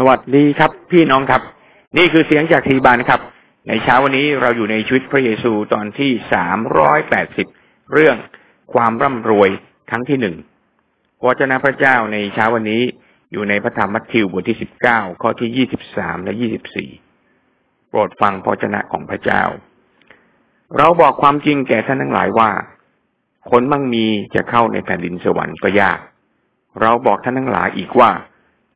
สวัสดีครับ พี่น้องครับ นี่คือเสียงจากทีบานครับ ในเช้าวันนี้เราอยู่ในชีวิตพระเยซูตอนที่สามร้อยแปดสิบเรื่องความร่ำรวยครั้งที่หนึ่งพระเจ้าพระเจ้าในเช้าวันนี้อยู่ในพระธรรมมัทธิวบทที่สิบเก้าข้อที่ยี่สิบสามและยี่สิบสี่โปรดฟังพระเจ้าของพระเจ้า เราบอกความจริงแก่ท่านทั้งหลายว่า คนมั่งมีจะเข้าในแผ่นดินสวรรค์ก็ยาก เราบอกท่านทั้งหลายอีกว่า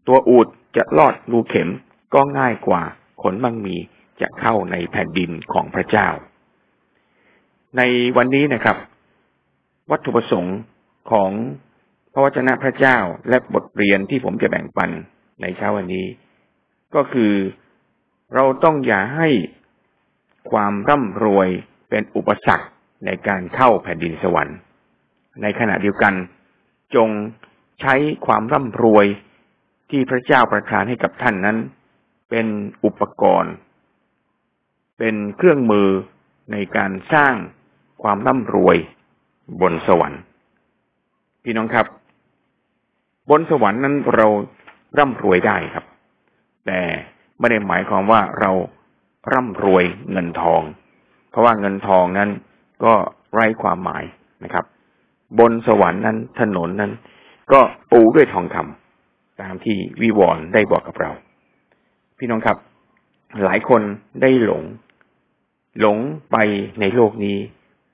ตัวอูด จะลอดรูเข็มก็ง่ายกว่าคนมั่งมีจะเข้าในแผ่นดินของพระเจ้า ในวันนี้นะครับ วัตถุประสงค์ของพระวจนะพระเจ้าและบทเรียนที่ผมจะแบ่งปันในเช้าวันนี้ ก็คือเราต้องอย่าให้ความร่ำรวยเป็นอุปสรรคในการเข้าแผ่นดินสวรรค์ ในขณะเดียวกันจงใช้ความร่ำรวย ที่พระเจ้าประทานให้กับท่านนั้น เป็นอุปกรณ์ เป็นเครื่องมือในการสร้างความร่ำรวยบนสวรรค์ พี่น้องครับ บนสวรรค์นั้นเราร่ำรวยได้ครับ แต่ไม่ได้หมายความว่าเราร่ำรวยเงินทอง เพราะว่าเงินทองนั้นก็ไร้ความหมายนะครับ บนสวรรค์นั้นถนนนั้น ก็ปูด้วยทองคำ ตามที่วิวรณ์ได้บอกกับเรา พี่น้องครับ หลายคนได้หลง หลงไปในโลกนี้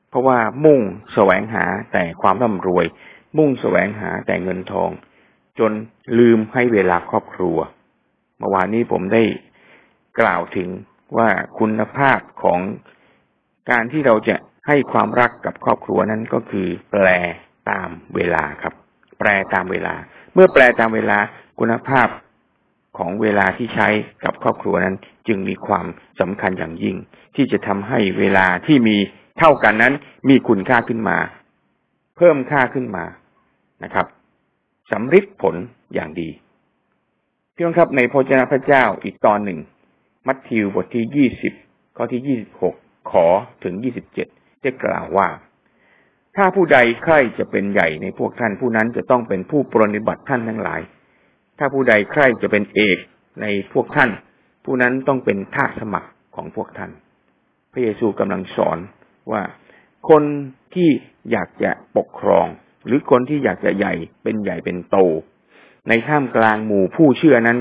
เพราะว่ามุ่งแสวงหาแต่ความร่ำรวย มุ่งแสวงหาแต่เงินทอง จนลืมให้เวลาครอบครัว เมื่อวานนี้ผมได้กล่าวถึงว่าคุณภาพของการที่เราจะให้ความรักกับครอบครัวนั้นก็คือ แปลตามเวลาครับ แปลตามเวลา เมื่อแปลตามเวลาคุณภาพของเวลาที่ใช้กับครอบครัวนั้น จึงมีความสำคัญอย่างยิ่ง ที่จะทำให้เวลาที่มีเท่ากันนั้น มีคุณค่าขึ้นมา เพิ่มค่าขึ้นมานะครับสำฤทธิ์ผลอย่างดีพี่น้องครับในพระเจ้าพระเจ้าอีกตอนหนึ่ง มัทธิวบทที่ยี่สิบข้อที่ยี่สิบหกขอถึงยี่สิบเจ็ดได้กล่าวว่า ถ้าผู้ใดใคร่จะเป็นใหญ่ในพวกท่านผู้นั้นจะต้องเป็นผู้ปรนิบัติท่านทั้งหลาย ถ้าผู้ใดใคร่จะเป็นเอกในพวกท่าน ผู้นั้นต้องเป็นทาสสมัครของพวกท่าน พระเยซูกำลังสอนว่าคนที่อยากจะปกครอง หรือคนที่อยากจะใหญ่เป็นใหญ่เป็นโต ในท่ามกลางหมู่ผู้เชื่อนั้น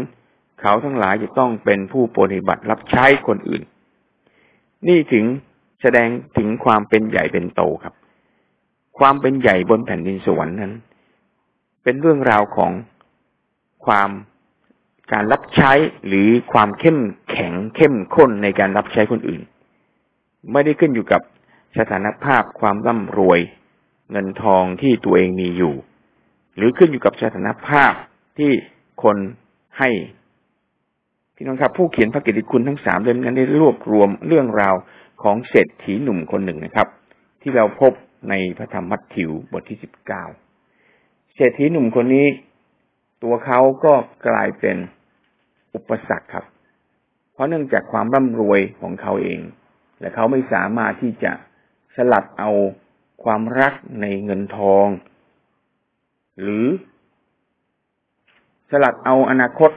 เขาทั้งหลายจะต้องเป็นผู้ปฏิบัติรับใช้คนอื่น นี่ถึงแสดงถึงความเป็นใหญ่เป็นโตครับ ความเป็นใหญ่บนแผ่นดินสวรรค์นั้น เป็นเรื่องราวของความการรับใช้หรือความเข้มแข็งเข้มข้นในการรับใช้คนอื่น ไม่ได้ขึ้นอยู่กับสถานภาพความร่ำรวยเงินทองที่ตัวเองมีอยู่ หรือขึ้นอยู่กับสถานภาพที่คนให้พี่น้องครับ ผู้เขียนพระกิตติคุณทั้งสามเล่มนั้นได้รวบรวมเรื่องราวของเศรษฐีหนุ่มคนหนึ่งนะครับ ที่เราพบ ในพระธรรมมัทธิวบทที่สิบเก้าเศรษฐีหนุ่มคนนี้ตัวเขาก็กลายเป็นอุปสรรคครับ เพราะเนื่องจากความร่ำรวยของเขาเอง และเขาไม่สามารถที่จะสลัดเอาความรักในเงินทอง หรือ สลัดเอาอนาคต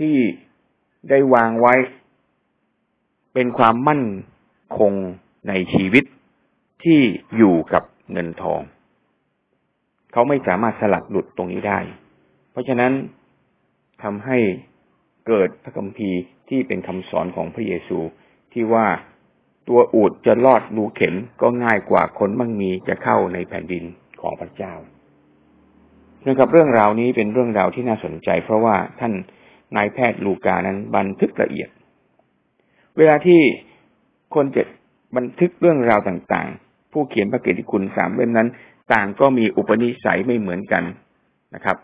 ที่ได้วางไว้ เป็นความมั่นคงในชีวิต ที่อยู่กับเงินทอง เขาไม่สามารถสลัดหลุดตรงนี้ได้ เพราะฉะนั้นทำให้เกิดพระคัมภีร์ที่เป็นคำสอนของพระเยซูที่ว่าตัวอูดจะรอดรูเข็มก็ง่ายกว่าคนมั่งมีจะเข้าในแผ่นดินของพระเจ้านะครับเรื่องราวนี้เป็นเรื่องราวที่น่าสนใจ เพราะว่าท่านนายแพทย์ลูกานั้นบันทึกละเอียด เวลาที่คนจะบันทึกเรื่องราวต่าง ผู้เขียนพระเกียรติคุณสามเล่มนั้น ต่างก็มีอุปนิสัยไม่เหมือนกันนะครับ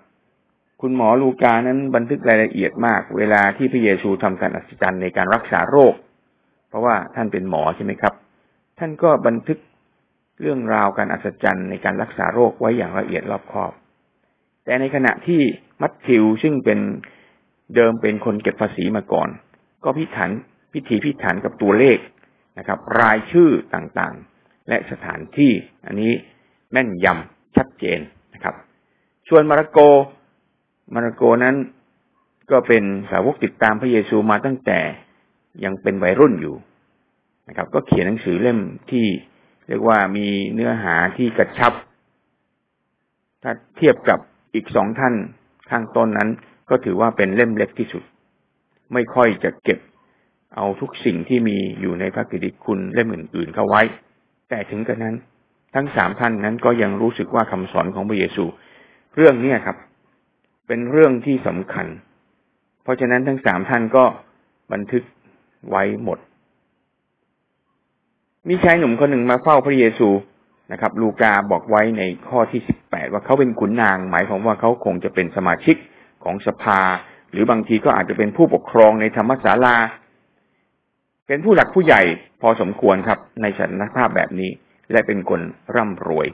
คุณหมอลูกานั้นบันทึกรายละเอียดมาก เวลาที่พระเยซูทำการอัศจรรย์ในการรักษาโรค เพราะว่าท่านเป็นหมอใช่ไหมครับ ท่านก็บันทึกเรื่องราวการอัศจรรย์ในการรักษาโรคไว้อย่างละเอียดรอบคอบ แต่ในขณะที่มัทธิวซึ่งเป็นเดิมเป็นคนเก็บภาษีมาก่อน ก็พิถันพิธีพิถันกับตัวเลขนะครับ รายชื่อต่าง และสถานที่ อันนี้แม่นยำชัดเจนนะครับส่วนมาระโก มาระโกนั้นก็เป็นสาวกติดตามพระเยซูมาตั้งแต่ยังเป็นวัยรุ่นอยู่นะครับ ก็เขียนหนังสือเล่มที่เรียกว่ามีเนื้อหาที่กระชับ ถ้าเทียบกับอีกสองท่านข้างต้นนั้น ก็ถือว่าเป็นเล่มเล็กที่สุด ไม่ค่อยจะเก็บเอาทุกสิ่งที่มีอยู่ในพระกิติคุณเล่มอื่นๆเข้าไว้ แต่ถึงกระนั้น ทั้งสามท่านนั้นก็ยังรู้สึกว่าคำสอนของพระเยซู เรื่องนี้ครับ เป็นเรื่องที่สำคัญ เพราะฉะนั้นทั้งสามท่านก็บันทึกไว้หมด มีชายหนุ่มคนหนึ่งมาเฝ้าพระเยซูนะครับ ลูกาบอกไว้ในข้อที่สิบแปดว่าเขาเป็นขุนนาง หมายความว่าเขาคงจะเป็นสมาชิกของสภา หรือบางทีก็อาจจะเป็นผู้ปกครองในธรรมศาลา เป็นผู้หลักผู้ใหญ่พอสมควรครับ ในสถานภาพแบบนี้ และเป็นคนร่ำรวย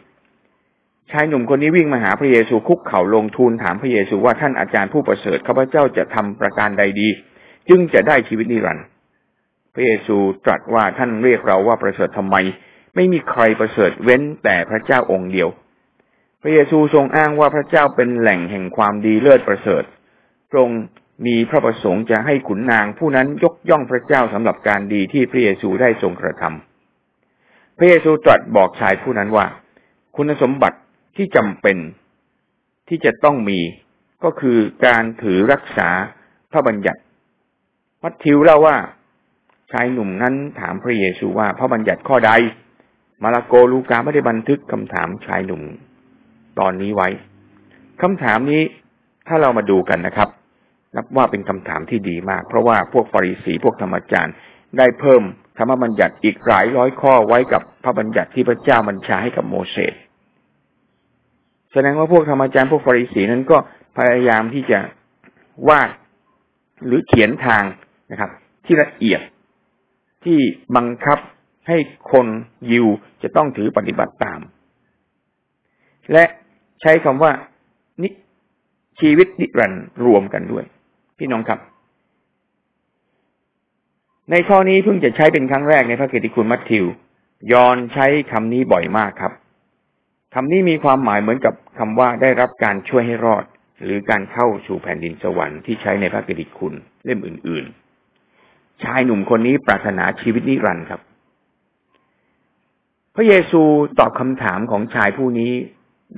ชายหนุ่มคนนี้วิ่งมาหาพระเยซูคุกเข่าลงทูลถามพระเยซูว่าท่านอาจารย์ผู้ประเสริฐข้าพเจ้าจะทำประการใดดี จึงจะได้ชีวิตนิรันดร์พระเยซูตรัสว่าท่านเรียกเราว่าประเสริฐทำไม ไม่มีใครประเสริฐเว้นแต่พระเจ้าองค์เดียว พระเยซูทรงอ้างว่าพระเจ้าเป็นแหล่งแห่งความดีเลิศประเสริฐทรง มีพระประสงค์จะให้ขุนนางผู้นั้นยกย่องพระเจ้าสำหรับการดีที่พระเยซูได้ทรงกระทำพระเยซูตรัสบอกชายผู้นั้นว่า คุณสมบัติที่จำเป็นที่จะต้องมีก็คือการถือรักษาพระบัญญัติมัทธิวเล่าว่าชายหนุ่มนั้นถามพระเยซูว่าพระบัญญัติข้อใด มาระโกลูกาไม่ได้บันทึกคำถามชายหนุ่ม ตอนนี้ไว้คำถามนี้ถ้าเรามาดูกันนะครับ นับว่าเป็นคำถามที่ดีมาก เพราะว่าพวกฟาริสีพวกธรรมจารย์ ได้เพิ่มธรรมบัญญัติอีกหลายร้อยข้อไว้กับพระบัญญัติที่พระเจ้าบัญชาให้กับโมเสสแสดงว่าพวกธรรมจารย์พวกฟาริสีนั้นก็พยายามที่จะวาดหรือเขียนทางนะครับ ที่ละเอียดที่บังคับให้คนยิวจะต้องถือปฏิบัติตาม และใช้คำว่านิชีวิตนิรันดร์รวมกันด้วย พี่น้องครับ ในข้อนี้เพิ่งจะใช้เป็นครั้งแรกในพระเกติคุณมัทธิว ยอนใช้คำนี้บ่อยมากครับคำนี้มีความหมายเหมือนกับคำว่าได้รับการช่วยให้รอด หรือการเข้าสู่แผ่นดินสวรรค์ที่ใช้ในพระเกติคุณเล่มอื่น ๆ ชายหนุ่มคนนี้ปรารถนาชีวิตนิรันดร์ครับ พระเยซูตอบคำถามของชายผู้นี้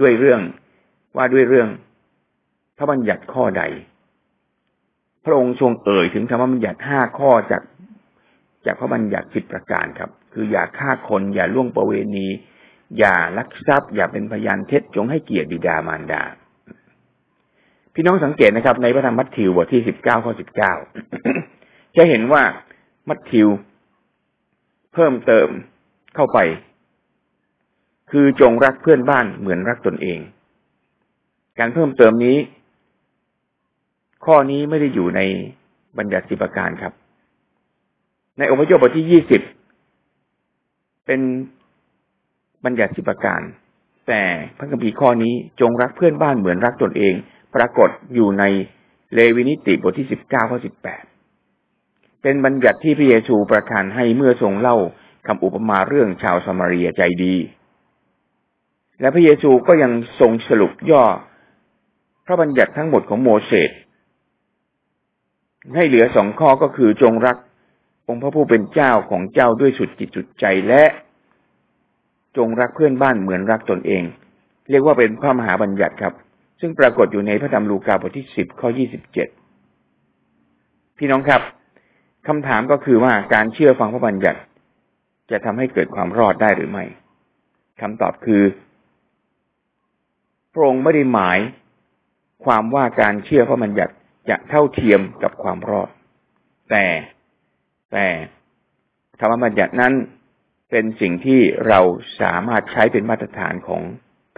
ด้วยเรื่องว่าด้วยเรื่องพระบัญญัติข้อใด พระองค์ทรงเอ่ยถึงธรรมบัญญัติห้าข้อจากจากพระบัญญัติสิบประการครับ คืออย่าฆ่าคนอย่าล่วงประเวณี อย่าลักทรัพย์ อย่าเป็นพยานเท็จจงให้เกียรติบิดามารดา พี่น้องสังเกตนะครับ ในพระธรรมมัทธิวบทที่สิบเก้าข้อสิบเก้าจะเห็นว่ามัทธิวเพิ่มเติมเข้าไป คือจงรักเพื่อนบ้านเหมือนรักตนเอง การเพิ่มเติมนี้ ข้อนี้ไม่ได้อยู่ในบัญญัติสิบประการครับ ในองค์พระยบทที่ยี่สิบเป็นบัญญัติสิบประการ แต่พระคัมภีร์ข้อนี้จงรักเพื่อนบ้านเหมือนรักตนเอง ปรากฏอยู่ในเลวินิติบทที่สิบเก้าข้อสิบแปดเป็นบัญญัติที่พระเยซูประทานให้เมื่อทรงเล่าคำอุปมาเรื่องชาวสมารียใจดี และพระเยซูก็ยังทรงสรุปย่อ พระบัญญัติทั้งหมดของโมเสส ให้เหลือสองข้อก็คือจงรักองค์พระผู้เป็นเจ้าของเจ้าด้วยสุดจิตสุดใจและจงรักเพื่อนบ้านเหมือนรักตนเอง เรียกว่าเป็นพระมหาบัญญัติครับ ซึ่งปรากฏอยู่ในพระธรรมลูกาบทที่สิบข้อยี่สิบเจ็ดพี่น้องครับคำถามก็คือว่าการเชื่อฟังพระบัญญัติ จะทำให้เกิดความรอดได้หรือไม่คำตอบคือพระองค์ไม่ได้หมายความว่าการเชื่อพระบัญญัติ จะเท่าเทียมกับความรอด แต่แต่ธรรมบัญญัตินั้นเป็นสิ่งที่เราสามารถใช้เป็นมาตรฐานของ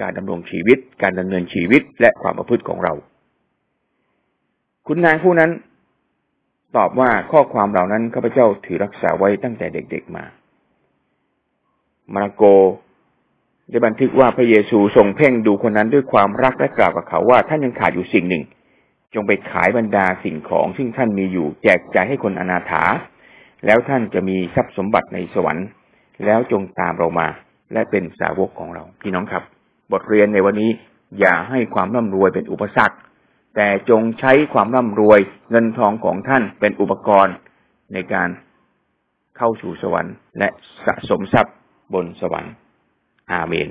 การดำรงชีวิต การดำเนินชีวิตและความประพฤติของเรา คุณนางผู้นั้นตอบว่าข้อความเหล่านั้นข้าพเจ้าถือรักษาไว้ตั้งแต่เด็กๆมา มาระโก ได้บันทึกว่าพระเยซูทรงเพ่งดูคนนั้นด้วยความรักและกล่าวกับเขาว่าท่านยังขาดอยู่สิ่งหนึ่ง จงไปขายบรรดาสิ่งของซึ่งท่านมีอยู่แจกจ่ายให้คนอนาถา แล้วท่านจะมีทรัพย์สมบัติในสวรรค์ แล้วจงตามเรามา และเป็นสาวกของเรา พี่น้องครับ บทเรียนในวันนี้อย่าให้ความร่ำรวยเป็นอุปสรรค แต่จงใช้ความร่ำรวยเงินทองของท่านเป็นอุปกรณ์ในการเข้าสู่สวรรค์ และสะสมทรัพย์บนสวรรค์ อาเมน